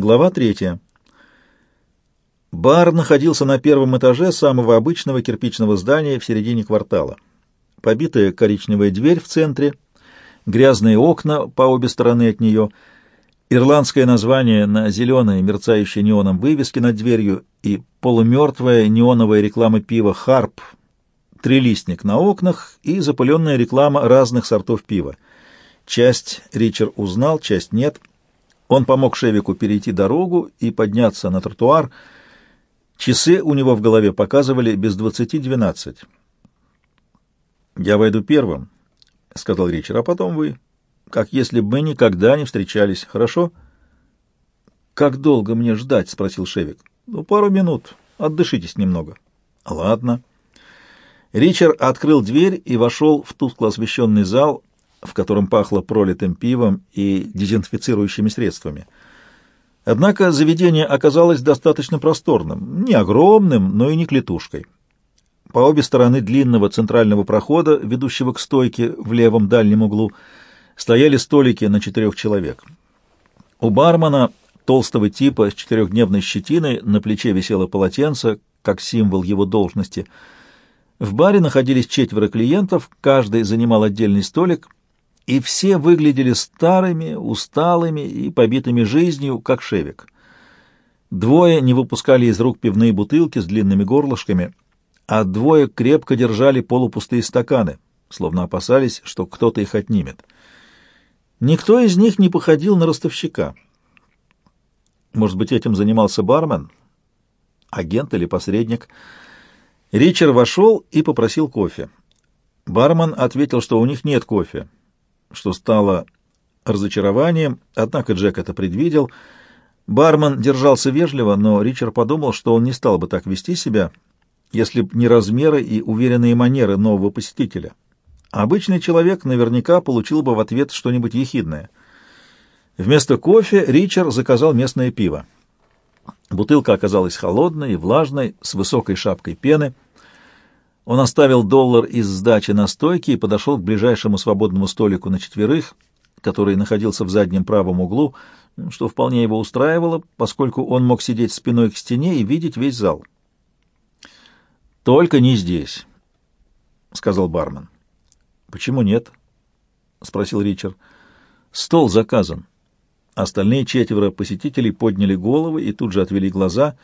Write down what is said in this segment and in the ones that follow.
Глава третья. Бар находился на первом этаже самого обычного кирпичного здания в середине квартала. Побитая коричневая дверь в центре, грязные окна по обе стороны от нее, ирландское название на зеленой, мерцающей неоном вывеске над дверью и полумертвая неоновая реклама пива «Харп», трилистник на окнах и запыленная реклама разных сортов пива. Часть Ричард узнал, часть нет. Он помог Шевику перейти дорогу и подняться на тротуар — Часы у него в голове показывали без двадцати двенадцать. «Я войду первым», — сказал Ричард, — «а потом вы, как если бы мы никогда не встречались, хорошо?» «Как долго мне ждать?» — спросил Шевик. «Ну, пару минут. Отдышитесь немного». «Ладно». Ричард открыл дверь и вошел в тускло освещенный зал, в котором пахло пролитым пивом и дезинфицирующими средствами — Однако заведение оказалось достаточно просторным, не огромным, но и не клетушкой. По обе стороны длинного центрального прохода, ведущего к стойке в левом дальнем углу, стояли столики на четырех человек. У бармена, толстого типа с четырехдневной щетиной, на плече висело полотенце, как символ его должности. В баре находились четверо клиентов, каждый занимал отдельный столик — и все выглядели старыми, усталыми и побитыми жизнью, как шевик. Двое не выпускали из рук пивные бутылки с длинными горлышками, а двое крепко держали полупустые стаканы, словно опасались, что кто-то их отнимет. Никто из них не походил на ростовщика. Может быть, этим занимался бармен, агент или посредник. Ричард вошел и попросил кофе. Бармен ответил, что у них нет кофе что стало разочарованием, однако Джек это предвидел. Бармен держался вежливо, но Ричард подумал, что он не стал бы так вести себя, если б не размеры и уверенные манеры нового посетителя. Обычный человек наверняка получил бы в ответ что-нибудь ехидное. Вместо кофе Ричард заказал местное пиво. Бутылка оказалась холодной и влажной, с высокой шапкой пены — он оставил доллар из сдачи на стойке и подошел к ближайшему свободному столику на четверых, который находился в заднем правом углу, что вполне его устраивало, поскольку он мог сидеть спиной к стене и видеть весь зал. «Только не здесь», — сказал бармен. «Почему нет?» — спросил Ричард. «Стол заказан». Остальные четверо посетителей подняли головы и тут же отвели глаза.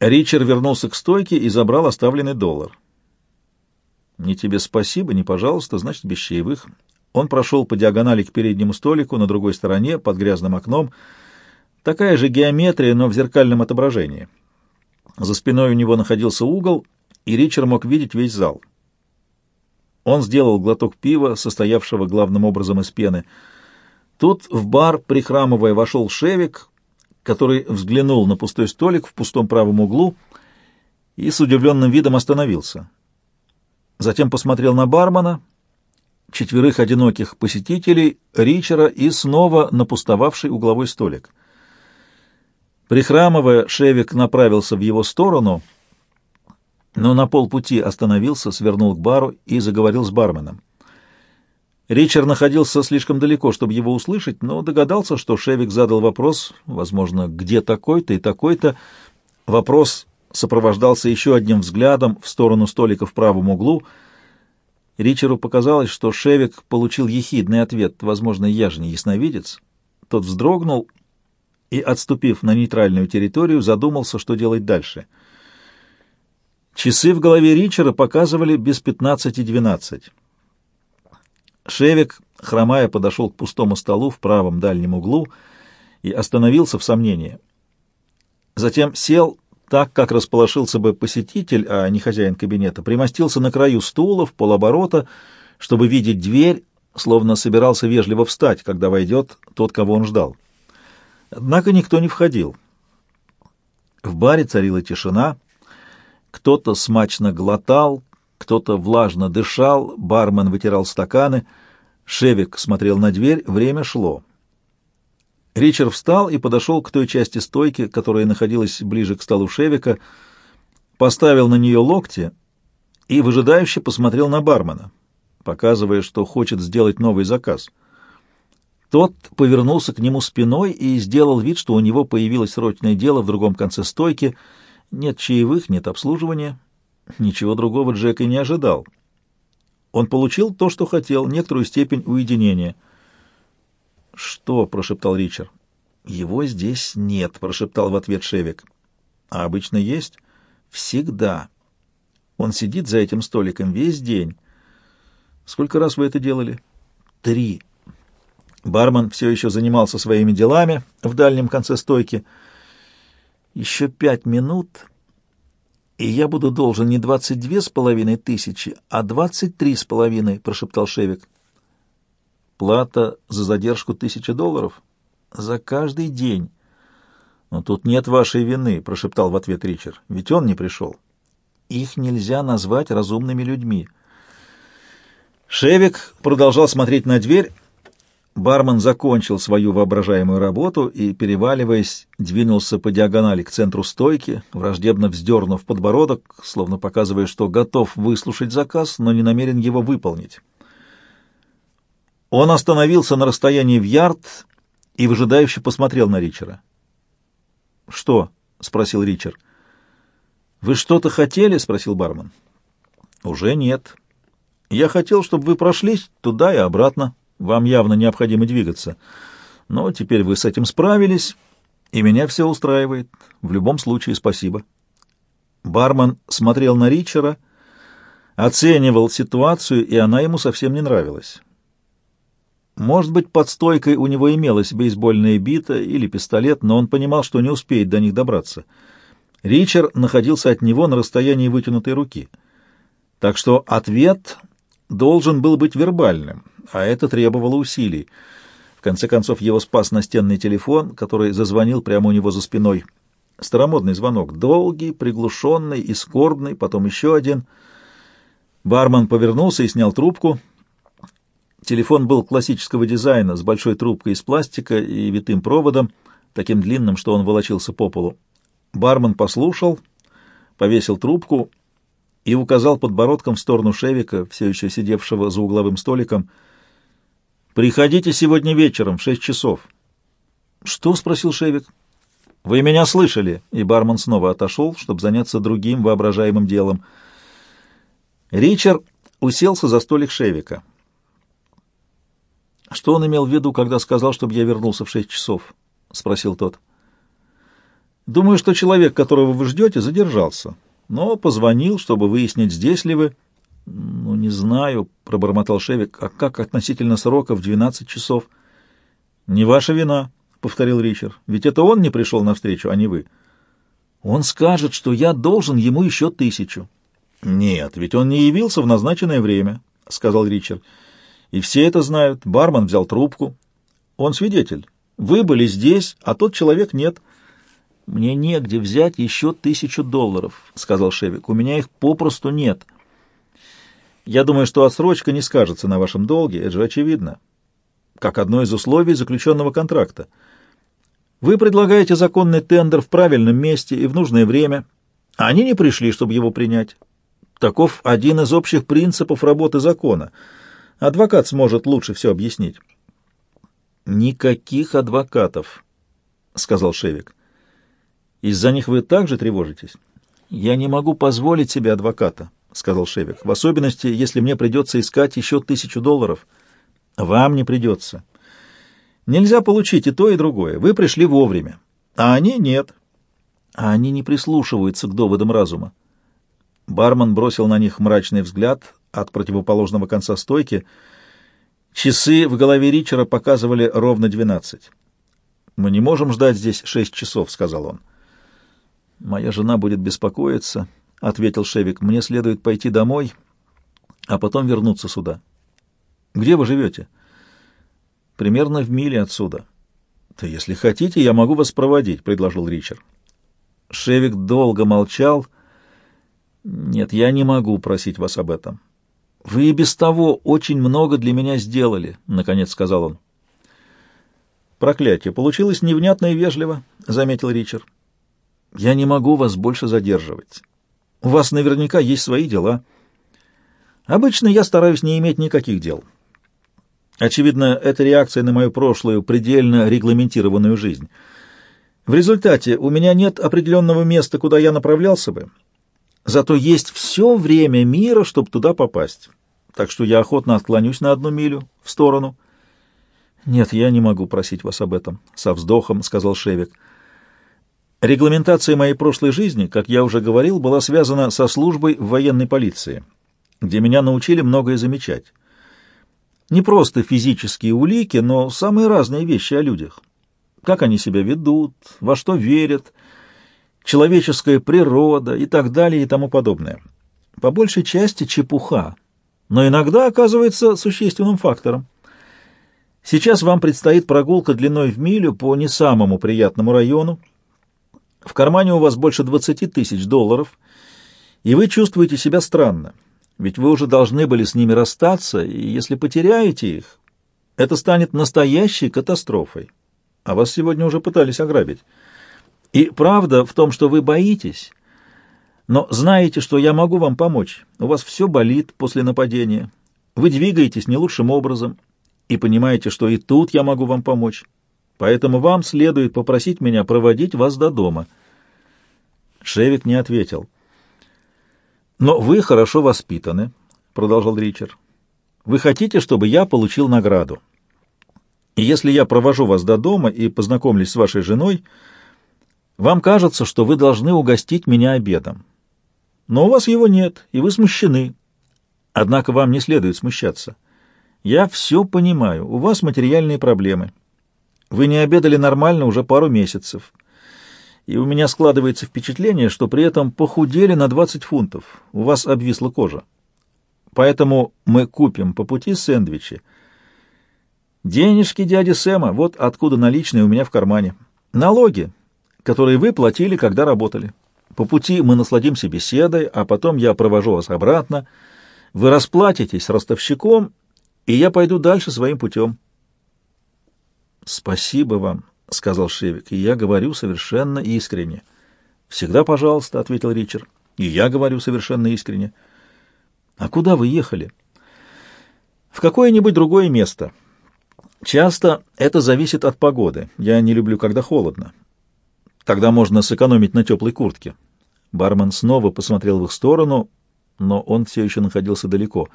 Ричард вернулся к стойке и забрал оставленный доллар. Ни тебе спасибо, ни пожалуйста, значит, без чаевых. Он прошел по диагонали к переднему столику на другой стороне, под грязным окном. Такая же геометрия, но в зеркальном отображении. За спиной у него находился угол, и Ричард мог видеть весь зал. Он сделал глоток пива, состоявшего главным образом из пены. Тут в бар, прихрамывая, вошел Шевик, который взглянул на пустой столик в пустом правом углу и с удивленным видом остановился затем посмотрел на бармена, четверых одиноких посетителей, Ричера и снова на пустовавший угловой столик. Прихрамывая, Шевик направился в его сторону, но на полпути остановился, свернул к бару и заговорил с барменом. Ричард находился слишком далеко, чтобы его услышать, но догадался, что Шевик задал вопрос, возможно, где такой-то и такой-то. Вопрос сопровождался еще одним взглядом в сторону столика в правом углу. Ричеру показалось, что Шевик получил ехидный ответ, возможно, я же не ясновидец. Тот вздрогнул и, отступив на нейтральную территорию, задумался, что делать дальше. Часы в голове Ричера показывали без пятнадцати двенадцать. Шевик, хромая, подошел к пустому столу в правом дальнем углу и остановился в сомнении. Затем сел так, как расположился бы посетитель, а не хозяин кабинета, примостился на краю стула в полоборота, чтобы видеть дверь, словно собирался вежливо встать, когда войдет тот, кого он ждал. Однако никто не входил. В баре царила тишина, кто-то смачно глотал, кто-то влажно дышал, бармен вытирал стаканы, Шевик смотрел на дверь, время шло. Ричард встал и подошел к той части стойки, которая находилась ближе к столу Шевика, поставил на нее локти и выжидающе посмотрел на бармена, показывая, что хочет сделать новый заказ. Тот повернулся к нему спиной и сделал вид, что у него появилось срочное дело в другом конце стойки. Нет чаевых, нет обслуживания. Ничего другого Джек и не ожидал. Он получил то, что хотел, некоторую степень уединения. «Что?» — прошептал Ричард. «Его здесь нет», — прошептал в ответ Шевик. «А обычно есть?» «Всегда. Он сидит за этим столиком весь день. Сколько раз вы это делали?» «Три». Бармен все еще занимался своими делами в дальнем конце стойки. «Еще пять минут, и я буду должен не двадцать две с половиной тысячи, а двадцать три с половиной», — прошептал Шевик. «Плата за задержку тысяча долларов?» «За каждый день». «Но тут нет вашей вины», — прошептал в ответ Ричард. «Ведь он не пришел». «Их нельзя назвать разумными людьми». Шевик продолжал смотреть на дверь, Бармен закончил свою воображаемую работу и, переваливаясь, двинулся по диагонали к центру стойки, враждебно вздернув подбородок, словно показывая, что готов выслушать заказ, но не намерен его выполнить. Он остановился на расстоянии в ярд и выжидающе посмотрел на Ричера. «Что?» — спросил Ричард. «Вы что-то хотели?» — спросил бармен. «Уже нет. Я хотел, чтобы вы прошлись туда и обратно». Вам явно необходимо двигаться. Но теперь вы с этим справились, и меня все устраивает. В любом случае, спасибо. Бармен смотрел на Ричера, оценивал ситуацию, и она ему совсем не нравилась. Может быть, под стойкой у него имелась бейсбольная бита или пистолет, но он понимал, что не успеет до них добраться. Ричард находился от него на расстоянии вытянутой руки. Так что ответ должен был быть вербальным — а это требовало усилий. В конце концов его спас настенный телефон, который зазвонил прямо у него за спиной. Старомодный звонок, долгий, приглушенный и скорбный, потом еще один. Бармен повернулся и снял трубку. Телефон был классического дизайна, с большой трубкой из пластика и витым проводом, таким длинным, что он волочился по полу. Бармен послушал, повесил трубку и указал подбородком в сторону Шевика, все еще сидевшего за угловым столиком, — «Приходите сегодня вечером в шесть часов». «Что?» — спросил Шевик. «Вы меня слышали?» И бармен снова отошел, чтобы заняться другим воображаемым делом. Ричард уселся за столик Шевика. «Что он имел в виду, когда сказал, чтобы я вернулся в шесть часов?» — спросил тот. «Думаю, что человек, которого вы ждете, задержался, но позвонил, чтобы выяснить, здесь ли вы». «Ну, не знаю», — пробормотал Шевик. «А как относительно срока в двенадцать часов?» «Не ваша вина», — повторил Ричард. «Ведь это он не пришел навстречу, а не вы». «Он скажет, что я должен ему еще тысячу». «Нет, ведь он не явился в назначенное время», — сказал Ричард. «И все это знают. Бармен взял трубку. Он свидетель. Вы были здесь, а тот человек нет». «Мне негде взять еще тысячу долларов», — сказал Шевик. «У меня их попросту нет». Я думаю, что отсрочка не скажется на вашем долге, это же очевидно, как одно из условий заключенного контракта. Вы предлагаете законный тендер в правильном месте и в нужное время, а они не пришли, чтобы его принять. Таков один из общих принципов работы закона. Адвокат сможет лучше все объяснить. «Никаких адвокатов», — сказал Шевик. «Из-за них вы также тревожитесь?» «Я не могу позволить себе адвоката. — сказал Шевик. — В особенности, если мне придется искать еще тысячу долларов. — Вам не придется. Нельзя получить и то, и другое. Вы пришли вовремя, а они нет. А они не прислушиваются к доводам разума. Бармен бросил на них мрачный взгляд от противоположного конца стойки. Часы в голове Ричера показывали ровно двенадцать. «Мы не можем ждать здесь шесть часов», — сказал он. «Моя жена будет беспокоиться», — ответил Шевик. — Мне следует пойти домой, а потом вернуться сюда. — Где вы живете? — Примерно в миле отсюда. — Да если хотите, я могу вас проводить, — предложил Ричард. Шевик долго молчал. — Нет, я не могу просить вас об этом. — Вы и без того очень много для меня сделали, — наконец сказал он. — Проклятие! Получилось невнятно и вежливо, — заметил Ричард. — Я не могу вас больше задерживать. У вас наверняка есть свои дела. Обычно я стараюсь не иметь никаких дел. Очевидно, это реакция на мою прошлую, предельно регламентированную жизнь. В результате у меня нет определенного места, куда я направлялся бы, зато есть все время мира, чтобы туда попасть. Так что я охотно отклонюсь на одну милю в сторону. «Нет, я не могу просить вас об этом», — со вздохом сказал Шевик. Регламентация моей прошлой жизни, как я уже говорил, была связана со службой в военной полиции, где меня научили многое замечать. Не просто физические улики, но самые разные вещи о людях. Как они себя ведут, во что верят, человеческая природа и так далее и тому подобное. По большей части чепуха, но иногда оказывается существенным фактором. Сейчас вам предстоит прогулка длиной в милю по не самому приятному району, в кармане у вас больше 20 тысяч долларов, и вы чувствуете себя странно, ведь вы уже должны были с ними расстаться, и если потеряете их, это станет настоящей катастрофой. А вас сегодня уже пытались ограбить. И правда в том, что вы боитесь, но знаете, что я могу вам помочь. У вас все болит после нападения. Вы двигаетесь не лучшим образом и понимаете, что и тут я могу вам помочь поэтому вам следует попросить меня проводить вас до дома». Шевик не ответил. «Но вы хорошо воспитаны», — продолжал Ричард. «Вы хотите, чтобы я получил награду. И если я провожу вас до дома и познакомлюсь с вашей женой, вам кажется, что вы должны угостить меня обедом. Но у вас его нет, и вы смущены. Однако вам не следует смущаться. Я все понимаю, у вас материальные проблемы». Вы не обедали нормально уже пару месяцев. И у меня складывается впечатление, что при этом похудели на 20 фунтов. У вас обвисла кожа. Поэтому мы купим по пути сэндвичи. Денежки дяди Сэма, вот откуда наличные у меня в кармане. Налоги, которые вы платили, когда работали. По пути мы насладимся беседой, а потом я провожу вас обратно. Вы расплатитесь с ростовщиком, и я пойду дальше своим путем. «Спасибо вам», — сказал Шевик, — «и я говорю совершенно искренне». «Всегда пожалуйста», — ответил Ричард, — «и я говорю совершенно искренне». «А куда вы ехали?» «В какое-нибудь другое место. Часто это зависит от погоды. Я не люблю, когда холодно. Тогда можно сэкономить на теплой куртке». Бармен снова посмотрел в их сторону, но он все еще находился далеко.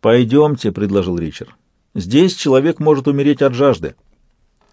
«Пойдемте», — предложил Ричард. «Здесь человек может умереть от жажды».